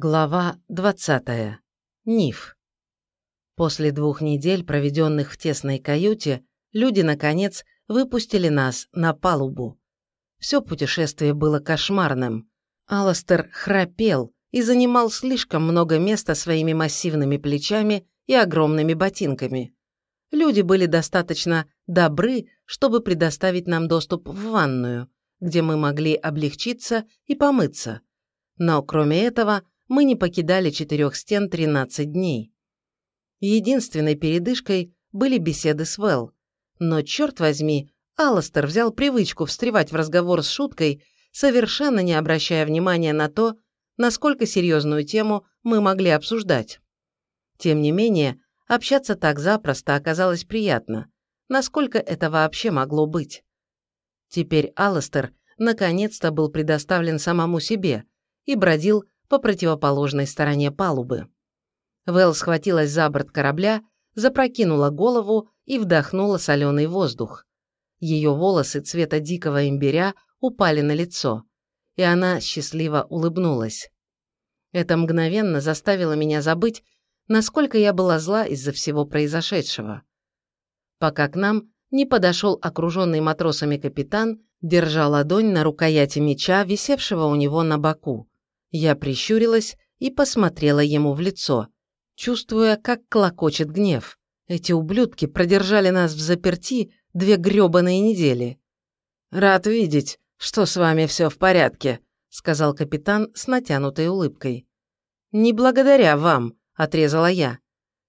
Глава 20. Ниф. После двух недель, проведенных в тесной каюте, люди, наконец, выпустили нас на палубу. Все путешествие было кошмарным. Аластер храпел и занимал слишком много места своими массивными плечами и огромными ботинками. Люди были достаточно добры, чтобы предоставить нам доступ в ванную, где мы могли облегчиться и помыться. Но кроме этого, мы не покидали четырех стен 13 дней. Единственной передышкой были беседы с Вэл. Но, черт возьми, Алластер взял привычку встревать в разговор с шуткой, совершенно не обращая внимания на то, насколько серьезную тему мы могли обсуждать. Тем не менее, общаться так запросто оказалось приятно. Насколько это вообще могло быть? Теперь Алластер наконец-то был предоставлен самому себе и бродил по противоположной стороне палубы. Вэл схватилась за борт корабля, запрокинула голову и вдохнула соленый воздух. Ее волосы цвета дикого имбиря упали на лицо, и она счастливо улыбнулась. Это мгновенно заставило меня забыть, насколько я была зла из-за всего произошедшего. Пока к нам не подошел окруженный матросами капитан, держа ладонь на рукояти меча, висевшего у него на боку. Я прищурилась и посмотрела ему в лицо, чувствуя, как клокочет гнев. Эти ублюдки продержали нас в заперти две грёбаные недели. «Рад видеть, что с вами все в порядке», — сказал капитан с натянутой улыбкой. «Не благодаря вам», — отрезала я.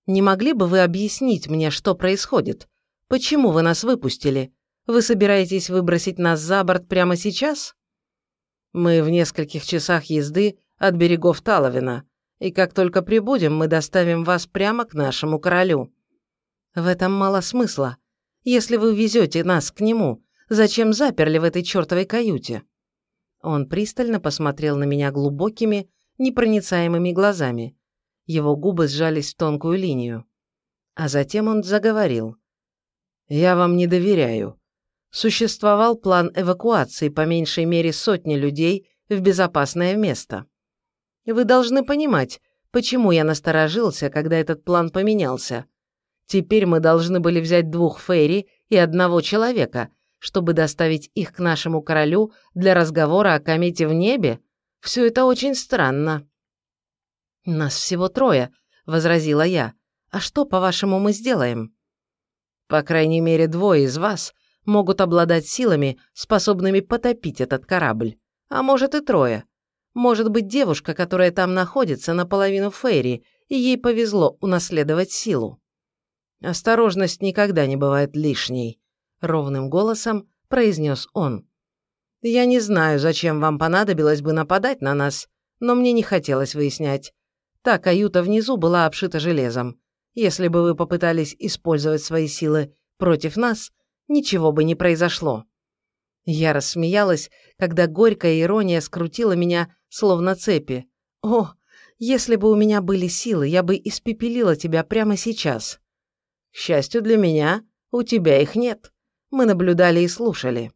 «Не могли бы вы объяснить мне, что происходит? Почему вы нас выпустили? Вы собираетесь выбросить нас за борт прямо сейчас?» Мы в нескольких часах езды от берегов Таловина, и как только прибудем, мы доставим вас прямо к нашему королю. В этом мало смысла. Если вы везете нас к нему, зачем заперли в этой чертовой каюте?» Он пристально посмотрел на меня глубокими, непроницаемыми глазами. Его губы сжались в тонкую линию. А затем он заговорил. «Я вам не доверяю существовал план эвакуации по меньшей мере сотни людей в безопасное место. Вы должны понимать, почему я насторожился, когда этот план поменялся. Теперь мы должны были взять двух фейри и одного человека, чтобы доставить их к нашему королю для разговора о комете в небе. Все это очень странно. «Нас всего трое», — возразила я. «А что, по-вашему, мы сделаем?» «По крайней мере, двое из вас могут обладать силами, способными потопить этот корабль. А может и трое. Может быть девушка, которая там находится, наполовину Фейри, и ей повезло унаследовать силу. «Осторожность никогда не бывает лишней», — ровным голосом произнес он. «Я не знаю, зачем вам понадобилось бы нападать на нас, но мне не хотелось выяснять. Та каюта внизу была обшита железом. Если бы вы попытались использовать свои силы против нас, ничего бы не произошло. Я рассмеялась, когда горькая ирония скрутила меня, словно цепи. «О, если бы у меня были силы, я бы испепелила тебя прямо сейчас». «К счастью для меня, у тебя их нет. Мы наблюдали и слушали.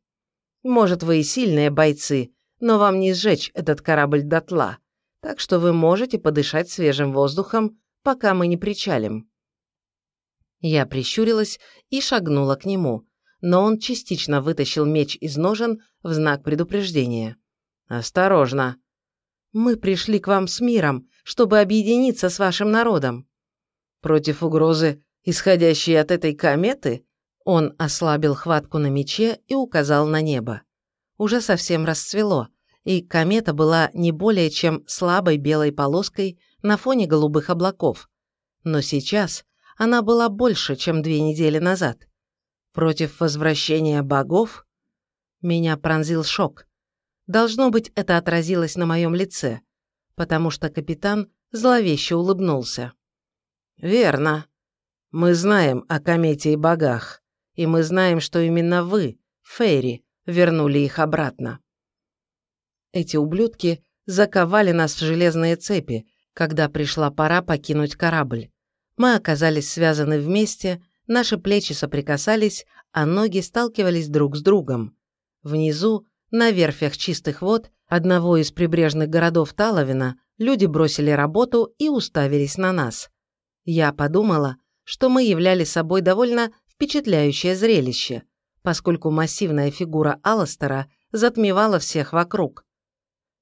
Может, вы и сильные бойцы, но вам не сжечь этот корабль дотла, так что вы можете подышать свежим воздухом, пока мы не причалим». Я прищурилась и шагнула к нему, но он частично вытащил меч из ножен в знак предупреждения. «Осторожно! Мы пришли к вам с миром, чтобы объединиться с вашим народом. Против угрозы, исходящей от этой кометы?» Он ослабил хватку на мече и указал на небо. Уже совсем расцвело, и комета была не более чем слабой белой полоской на фоне голубых облаков. Но сейчас она была больше, чем две недели назад. Против возвращения богов? Меня пронзил шок. Должно быть, это отразилось на моем лице, потому что капитан зловеще улыбнулся. «Верно. Мы знаем о комете и богах, и мы знаем, что именно вы, Фейри, вернули их обратно. Эти ублюдки заковали нас в железные цепи, когда пришла пора покинуть корабль. Мы оказались связаны вместе, Наши плечи соприкасались, а ноги сталкивались друг с другом. Внизу, на верфях чистых вод, одного из прибрежных городов Таловина, люди бросили работу и уставились на нас. Я подумала, что мы являли собой довольно впечатляющее зрелище, поскольку массивная фигура Алластера затмевала всех вокруг.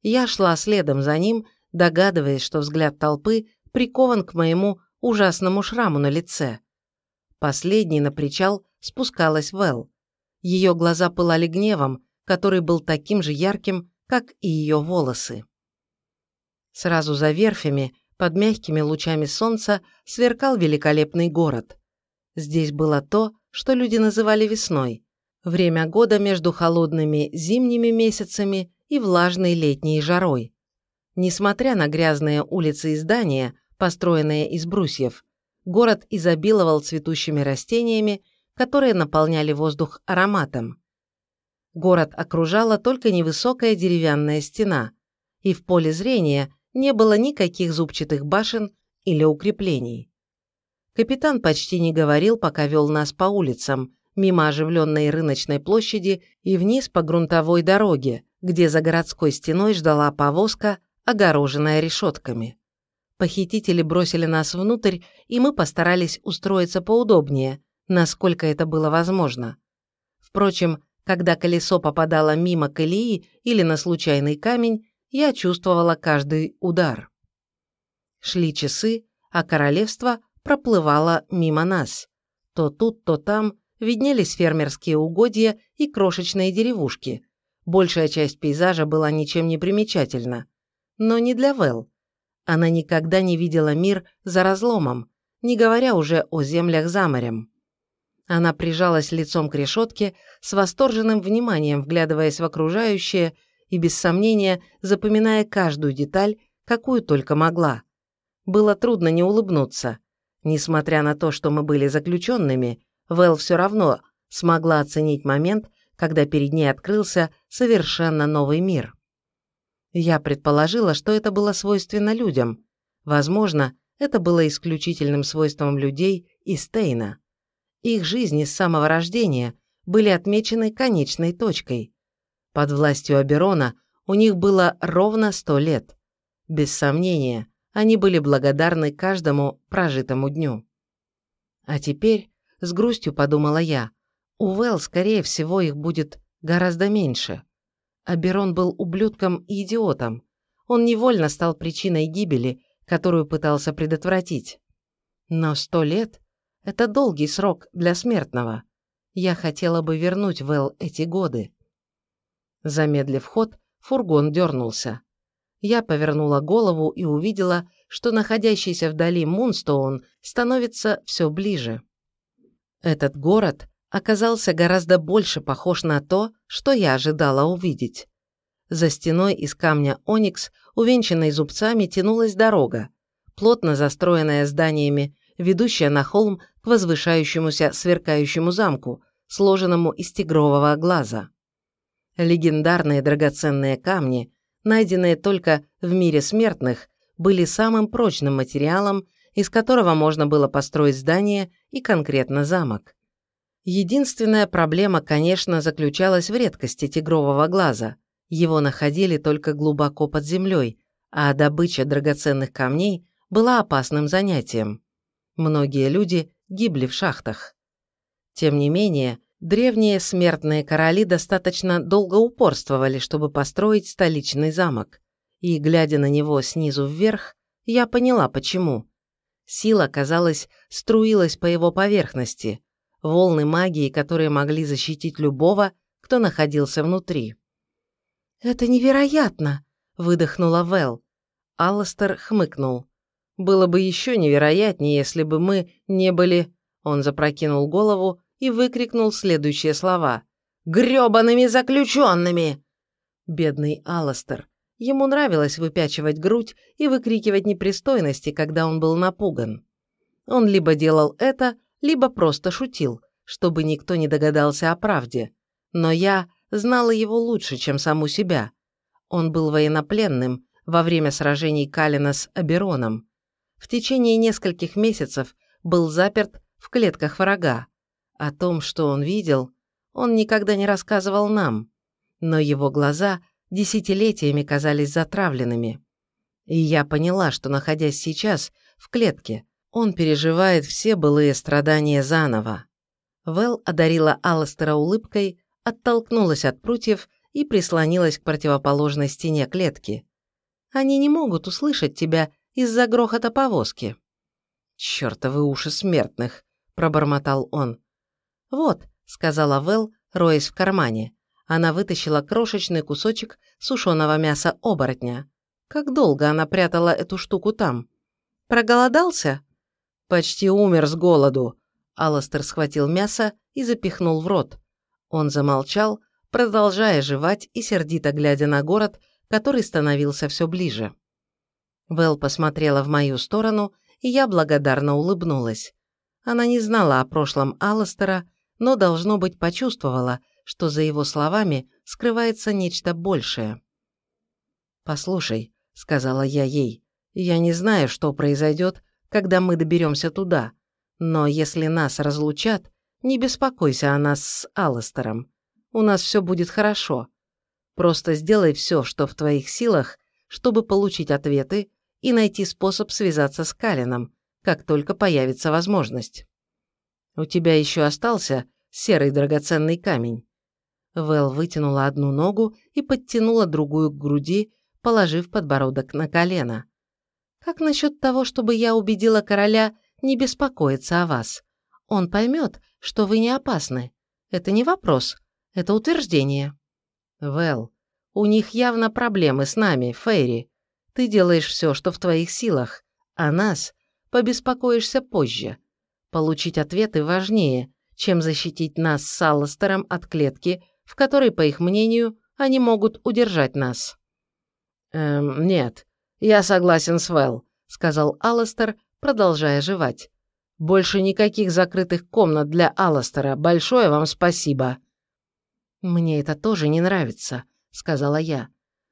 Я шла следом за ним, догадываясь, что взгляд толпы прикован к моему ужасному шраму на лице. Последней на причал спускалась Вэл. Ее глаза пылали гневом, который был таким же ярким, как и ее волосы. Сразу за верфями, под мягкими лучами солнца, сверкал великолепный город. Здесь было то, что люди называли весной, время года между холодными зимними месяцами и влажной летней жарой. Несмотря на грязные улицы и здания, построенные из брусьев, город изобиловал цветущими растениями, которые наполняли воздух ароматом. Город окружала только невысокая деревянная стена, и в поле зрения не было никаких зубчатых башен или укреплений. Капитан почти не говорил, пока вел нас по улицам, мимо оживленной рыночной площади и вниз по грунтовой дороге, где за городской стеной ждала повозка, огороженная решетками. Похитители бросили нас внутрь, и мы постарались устроиться поудобнее, насколько это было возможно. Впрочем, когда колесо попадало мимо колеи или на случайный камень, я чувствовала каждый удар. Шли часы, а королевство проплывало мимо нас. То тут, то там виднелись фермерские угодья и крошечные деревушки. Большая часть пейзажа была ничем не примечательна. Но не для Вэл. Она никогда не видела мир за разломом, не говоря уже о землях за морем. Она прижалась лицом к решетке, с восторженным вниманием вглядываясь в окружающее и, без сомнения, запоминая каждую деталь, какую только могла. Было трудно не улыбнуться. Несмотря на то, что мы были заключенными, Вэл все равно смогла оценить момент, когда перед ней открылся совершенно новый мир. Я предположила, что это было свойственно людям. Возможно, это было исключительным свойством людей и Стейна. Их жизни с самого рождения были отмечены конечной точкой. Под властью Аберона у них было ровно сто лет. Без сомнения, они были благодарны каждому прожитому дню. А теперь, с грустью подумала я, у Вэл, скорее всего, их будет гораздо меньше. Аберон был ублюдком и идиотом. Он невольно стал причиной гибели, которую пытался предотвратить. Но сто лет это долгий срок для смертного. Я хотела бы вернуть Вэл эти годы. Замедлив ход, фургон дернулся. Я повернула голову и увидела, что находящийся вдали Мунстоун становится все ближе. Этот город оказался гораздо больше похож на то, что я ожидала увидеть. За стеной из камня Оникс, увенчанной зубцами, тянулась дорога, плотно застроенная зданиями ведущая на холм к возвышающемуся сверкающему замку, сложенному из тигрового глаза. Легендарные драгоценные камни, найденные только в мире смертных, были самым прочным материалом, из которого можно было построить здание и конкретно замок. Единственная проблема, конечно, заключалась в редкости тигрового глаза. Его находили только глубоко под землей, а добыча драгоценных камней была опасным занятием. Многие люди гибли в шахтах. Тем не менее, древние смертные короли достаточно долго упорствовали, чтобы построить столичный замок. И, глядя на него снизу вверх, я поняла, почему. Сила, казалось, струилась по его поверхности, волны магии, которые могли защитить любого, кто находился внутри. «Это невероятно!» – выдохнула Вэл. Алластер хмыкнул. Было бы еще невероятнее, если бы мы не были...» Он запрокинул голову и выкрикнул следующие слова. «Гребаными заключенными!» Бедный Алластер. Ему нравилось выпячивать грудь и выкрикивать непристойности, когда он был напуган. Он либо делал это, либо просто шутил, чтобы никто не догадался о правде. Но я знала его лучше, чем саму себя. Он был военнопленным во время сражений Калина с Абероном в течение нескольких месяцев был заперт в клетках врага. О том, что он видел, он никогда не рассказывал нам, но его глаза десятилетиями казались затравленными. И я поняла, что, находясь сейчас в клетке, он переживает все былые страдания заново. Вэл одарила Алластера улыбкой, оттолкнулась от прутьев и прислонилась к противоположной стене клетки. «Они не могут услышать тебя из-за грохота повозки». «Чёртовы уши смертных!» – пробормотал он. «Вот», – сказала Вэл, роясь в кармане. Она вытащила крошечный кусочек сушеного мяса оборотня. Как долго она прятала эту штуку там? Проголодался? Почти умер с голоду. Алластер схватил мясо и запихнул в рот. Он замолчал, продолжая жевать и сердито глядя на город, который становился все ближе. Вэл посмотрела в мою сторону, и я благодарно улыбнулась. Она не знала о прошлом Алластера, но, должно быть, почувствовала, что за его словами скрывается нечто большее. «Послушай», — сказала я ей, — «я не знаю, что произойдет, когда мы доберемся туда, но если нас разлучат, не беспокойся о нас с Алластером. У нас все будет хорошо. Просто сделай все, что в твоих силах, чтобы получить ответы и найти способ связаться с Калином, как только появится возможность. У тебя еще остался серый драгоценный камень. Вэл вытянула одну ногу и подтянула другую к груди, положив подбородок на колено. «Как насчет того, чтобы я убедила короля не беспокоиться о вас? Он поймет, что вы не опасны. Это не вопрос, это утверждение». «Вэл, у них явно проблемы с нами, Фейри. Ты делаешь все, что в твоих силах, а нас побеспокоишься позже. Получить ответы важнее, чем защитить нас с Алластером от клетки, в которой, по их мнению, они могут удержать нас». «Эм, нет, я согласен с Вэл», — сказал Алластер, продолжая жевать. «Больше никаких закрытых комнат для Алластера. Большое вам спасибо». «Мне это тоже не нравится», — сказала я.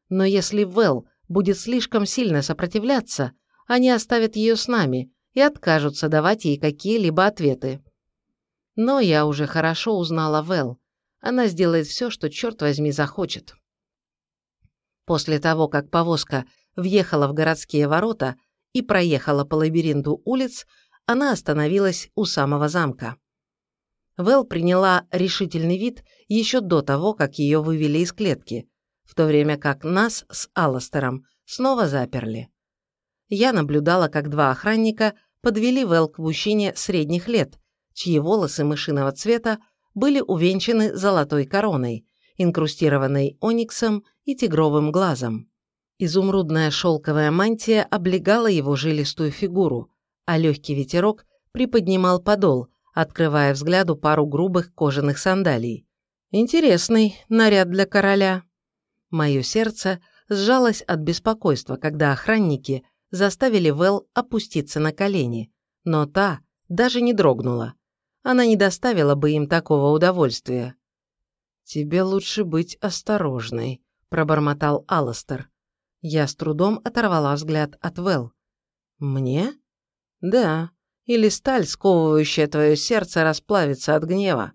«Но если Вэл будет слишком сильно сопротивляться, они оставят ее с нами и откажутся давать ей какие-либо ответы». Но я уже хорошо узнала Вэл. Она сделает все, что, черт возьми, захочет. После того, как повозка въехала в городские ворота и проехала по лабиринту улиц, она остановилась у самого замка. Вэл приняла решительный вид еще до того, как ее вывели из клетки, в то время как нас с Алластером снова заперли. Я наблюдала, как два охранника подвели Вэл к мужчине средних лет, чьи волосы мышиного цвета были увенчаны золотой короной, инкрустированной ониксом и тигровым глазом. Изумрудная шелковая мантия облегала его жилистую фигуру, а легкий ветерок приподнимал подол, открывая взгляду пару грубых кожаных сандалий. «Интересный наряд для короля». Мое сердце сжалось от беспокойства, когда охранники заставили Вэл опуститься на колени, но та даже не дрогнула. Она не доставила бы им такого удовольствия. «Тебе лучше быть осторожной», – пробормотал Алластер. Я с трудом оторвала взгляд от Вэл. «Мне?» «Да. Или сталь, сковывающая твое сердце, расплавится от гнева».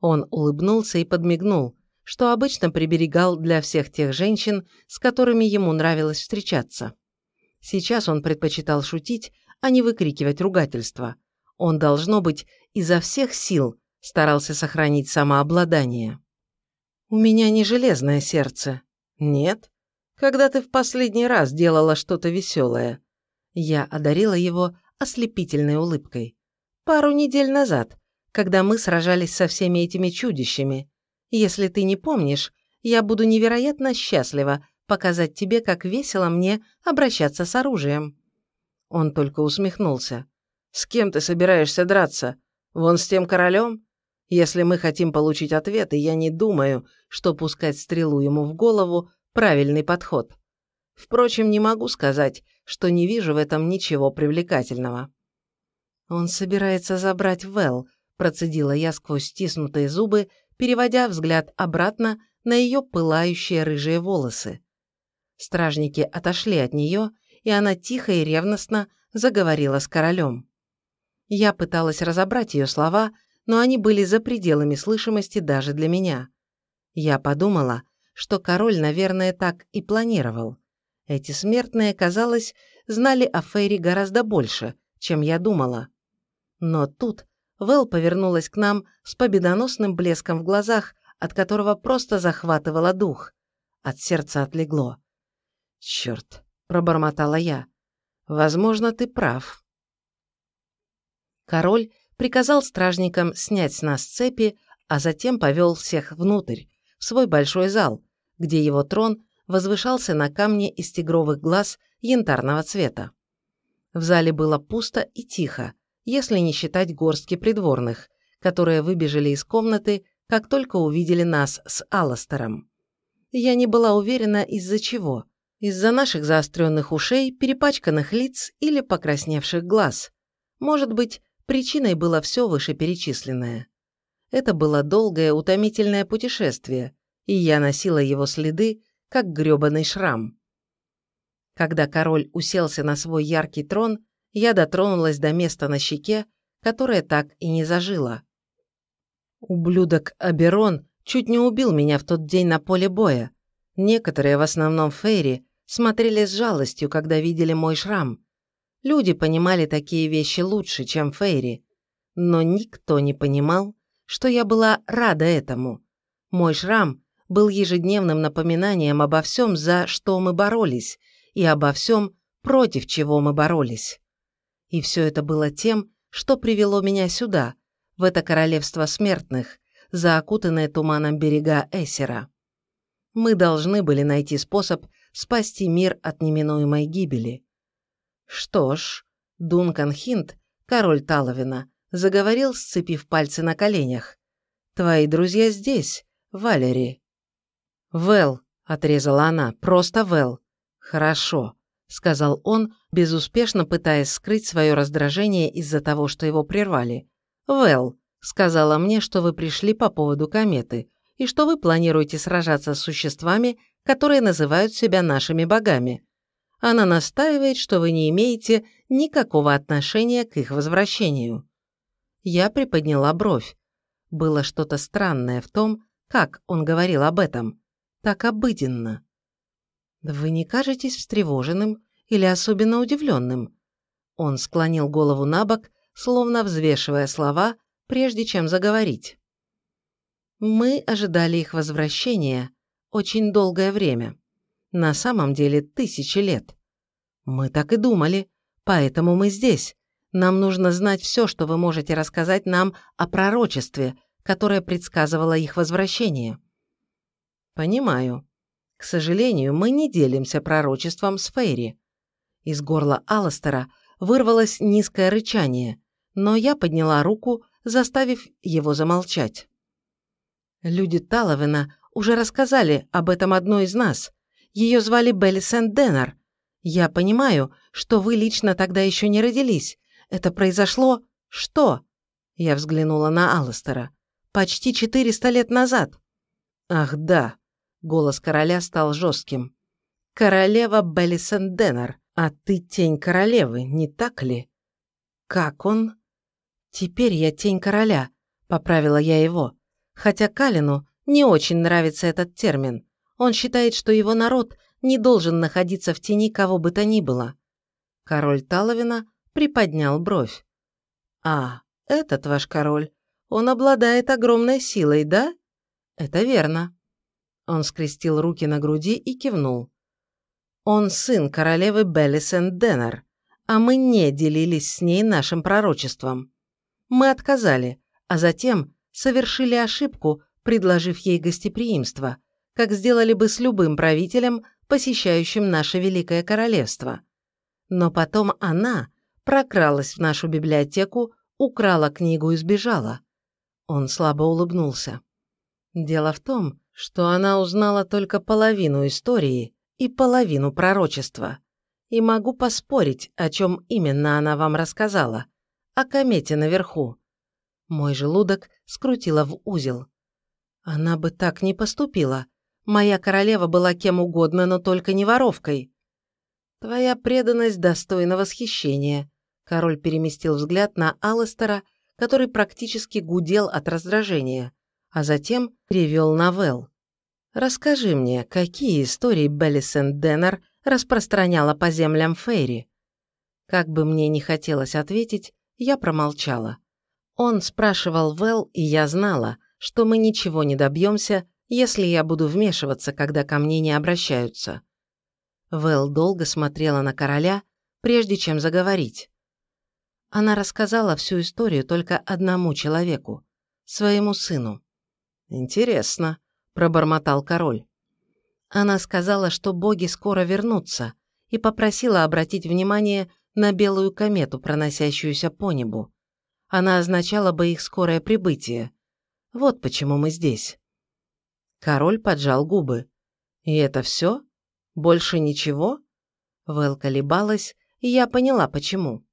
Он улыбнулся и подмигнул, что обычно приберегал для всех тех женщин, с которыми ему нравилось встречаться. Сейчас он предпочитал шутить, а не выкрикивать ругательства. Он, должно быть, изо всех сил старался сохранить самообладание. «У меня не железное сердце». «Нет? Когда ты в последний раз делала что-то веселое?» Я одарила его ослепительной улыбкой. «Пару недель назад, когда мы сражались со всеми этими чудищами. Если ты не помнишь, я буду невероятно счастлива показать тебе, как весело мне обращаться с оружием». Он только усмехнулся. «С кем ты собираешься драться? Вон с тем королем? Если мы хотим получить ответы, я не думаю, что пускать стрелу ему в голову – правильный подход. Впрочем, не могу сказать, что не вижу в этом ничего привлекательного. «Он собирается забрать Вэл», – процедила я сквозь стиснутые зубы, переводя взгляд обратно на ее пылающие рыжие волосы. Стражники отошли от нее, и она тихо и ревностно заговорила с королем. Я пыталась разобрать ее слова, но они были за пределами слышимости даже для меня. Я подумала, что король, наверное, так и планировал. Эти смертные, казалось, знали о Фейри гораздо больше, чем я думала. Но тут Вэл повернулась к нам с победоносным блеском в глазах, от которого просто захватывало дух. От сердца отлегло. «Черт!» – пробормотала я. «Возможно, ты прав». Король приказал стражникам снять с нас цепи, а затем повел всех внутрь, свой большой зал, где его трон возвышался на камне из тигровых глаз янтарного цвета. В зале было пусто и тихо, если не считать горстки придворных, которые выбежали из комнаты, как только увидели нас с Алластером. Я не была уверена, из-за чего. Из-за наших заостренных ушей, перепачканных лиц или покрасневших глаз. Может быть, причиной было все вышеперечисленное. Это было долгое, утомительное путешествие, и я носила его следы, как грёбаный шрам. Когда король уселся на свой яркий трон, я дотронулась до места на щеке, которое так и не зажило. Ублюдок Аберон чуть не убил меня в тот день на поле боя. Некоторые, в основном Фейри, смотрели с жалостью, когда видели мой шрам. Люди понимали такие вещи лучше, чем Фейри. Но никто не понимал, что я была рада этому. Мой шрам был ежедневным напоминанием обо всем, за что мы боролись, и обо всем, против чего мы боролись. И все это было тем, что привело меня сюда, в это королевство смертных, за окутанные туманом берега Эсера. Мы должны были найти способ спасти мир от неминуемой гибели. Что ж, Дункан Хинт, король Таловина, заговорил, сцепив пальцы на коленях. «Твои друзья здесь, Валери». «Вэл», — отрезала она, — «просто Вэл». «Хорошо», — сказал он, безуспешно пытаясь скрыть свое раздражение из-за того, что его прервали. «Вэл», — сказала мне, что вы пришли по поводу кометы, и что вы планируете сражаться с существами, которые называют себя нашими богами. Она настаивает, что вы не имеете никакого отношения к их возвращению. Я приподняла бровь. Было что-то странное в том, как он говорил об этом. Так обыденно. «Вы не кажетесь встревоженным или особенно удивленным?» Он склонил голову на бок, словно взвешивая слова, прежде чем заговорить. «Мы ожидали их возвращения очень долгое время. На самом деле тысячи лет. Мы так и думали, поэтому мы здесь, нам нужно знать все, что вы можете рассказать нам о пророчестве, которое предсказывало их возвращение». «Понимаю. К сожалению, мы не делимся пророчеством с Фейри». Из горла Алластера вырвалось низкое рычание, но я подняла руку, заставив его замолчать. Люди Таловина уже рассказали об этом одной из нас. Ее звали Белли Сент-Деннер. Я понимаю, что вы лично тогда еще не родились, это произошло... что?» Я взглянула на Алластера. «Почти 400 лет назад». «Ах, да!» Голос короля стал жестким. «Королева Беллисон Деннер, а ты тень королевы, не так ли?» «Как он?» «Теперь я тень короля», — поправила я его. Хотя Калину не очень нравится этот термин. Он считает, что его народ не должен находиться в тени кого бы то ни было. Король Таловина приподнял бровь. «А, этот ваш король, он обладает огромной силой, да?» «Это верно». Он скрестил руки на груди и кивнул. «Он сын королевы Беллисен Деннер, а мы не делились с ней нашим пророчеством. Мы отказали, а затем совершили ошибку, предложив ей гостеприимство, как сделали бы с любым правителем, посещающим наше Великое Королевство. Но потом она прокралась в нашу библиотеку, украла книгу и сбежала. Он слабо улыбнулся. Дело в том, что она узнала только половину истории и половину пророчества. И могу поспорить, о чем именно она вам рассказала. О комете наверху. Мой желудок скрутила в узел. Она бы так не поступила. Моя королева была кем угодно, но только не воровкой. Твоя преданность достойна восхищения, Король переместил взгляд на Алластера, который практически гудел от раздражения, а затем перевел на Вэл. «Расскажи мне, какие истории Беллисен Деннер распространяла по землям Фейри? Как бы мне ни хотелось ответить, я промолчала. Он спрашивал Вэл, и я знала, что мы ничего не добьемся, если я буду вмешиваться, когда ко мне не обращаются. Вэл долго смотрела на короля, прежде чем заговорить. Она рассказала всю историю только одному человеку, своему сыну. «Интересно», – пробормотал король. Она сказала, что боги скоро вернутся, и попросила обратить внимание на белую комету, проносящуюся по небу. Она означала бы их скорое прибытие. Вот почему мы здесь. Король поджал губы. «И это все? Больше ничего?» Вэл колебалась, и я поняла, почему.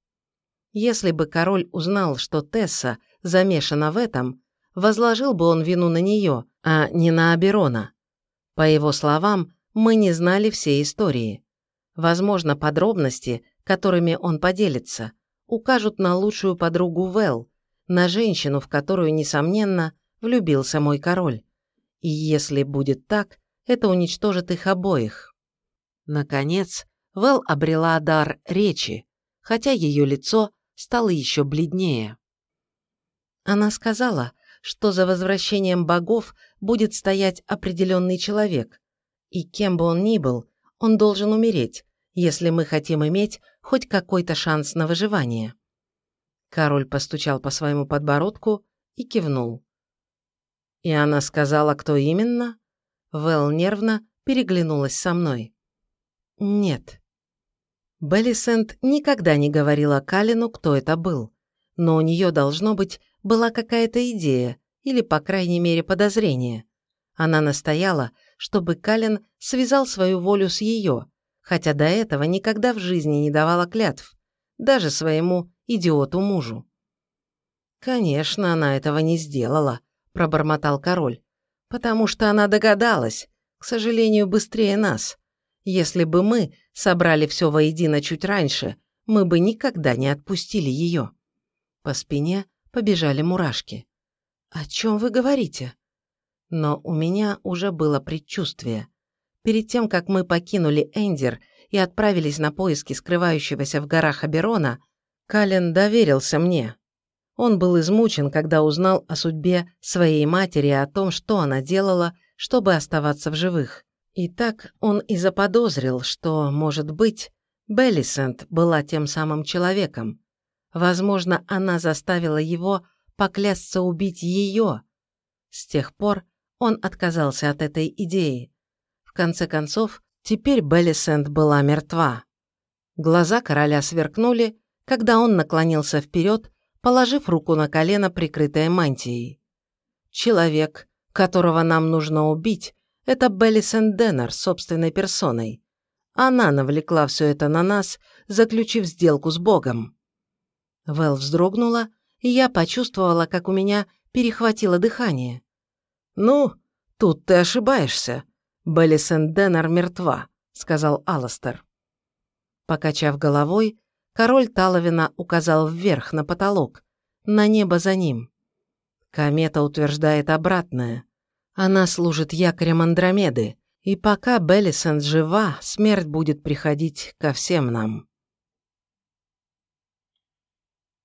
Если бы король узнал, что Тесса замешана в этом, возложил бы он вину на нее, а не на Аберона. По его словам, мы не знали всей истории. Возможно, подробности, которыми он поделится, укажут на лучшую подругу Вэл, на женщину, в которую, несомненно, влюбился мой король. И если будет так, это уничтожит их обоих. Наконец, Вэл обрела дар речи, хотя ее лицо стало еще бледнее. Она сказала, что за возвращением богов будет стоять определенный человек, и кем бы он ни был, он должен умереть, если мы хотим иметь хоть какой-то шанс на выживание. Король постучал по своему подбородку и кивнул. И она сказала, кто именно? Вэл нервно переглянулась со мной. Нет. Беллисент никогда не говорила Калину, кто это был, но у нее, должно быть, была какая-то идея или, по крайней мере, подозрение. Она настояла, чтобы Калин связал свою волю с ее, хотя до этого никогда в жизни не давала клятв, даже своему идиоту-мужу. «Конечно, она этого не сделала», – пробормотал король, «потому что она догадалась, к сожалению, быстрее нас. Если бы мы собрали все воедино чуть раньше, мы бы никогда не отпустили ее». По спине побежали мурашки. «О чем вы говорите?» Но у меня уже было предчувствие. Перед тем, как мы покинули Эндер и отправились на поиски скрывающегося в горах Аберона, Кален доверился мне. Он был измучен, когда узнал о судьбе своей матери и о том, что она делала, чтобы оставаться в живых. И так он и заподозрил, что, может быть, Беллисент была тем самым человеком, Возможно, она заставила его поклясться убить ее. С тех пор он отказался от этой идеи. В конце концов, теперь Беллисент была мертва. Глаза короля сверкнули, когда он наклонился вперед, положив руку на колено, прикрытое мантией. «Человек, которого нам нужно убить, это Беллисент Деннер собственной персоной. Она навлекла все это на нас, заключив сделку с Богом. Вэл вздрогнула, и я почувствовала, как у меня перехватило дыхание. «Ну, тут ты ошибаешься. Беллисен Деннер мертва», — сказал Алластер. Покачав головой, король Таловина указал вверх на потолок, на небо за ним. Комета утверждает обратное. Она служит якорем Андромеды, и пока Беллисен жива, смерть будет приходить ко всем нам.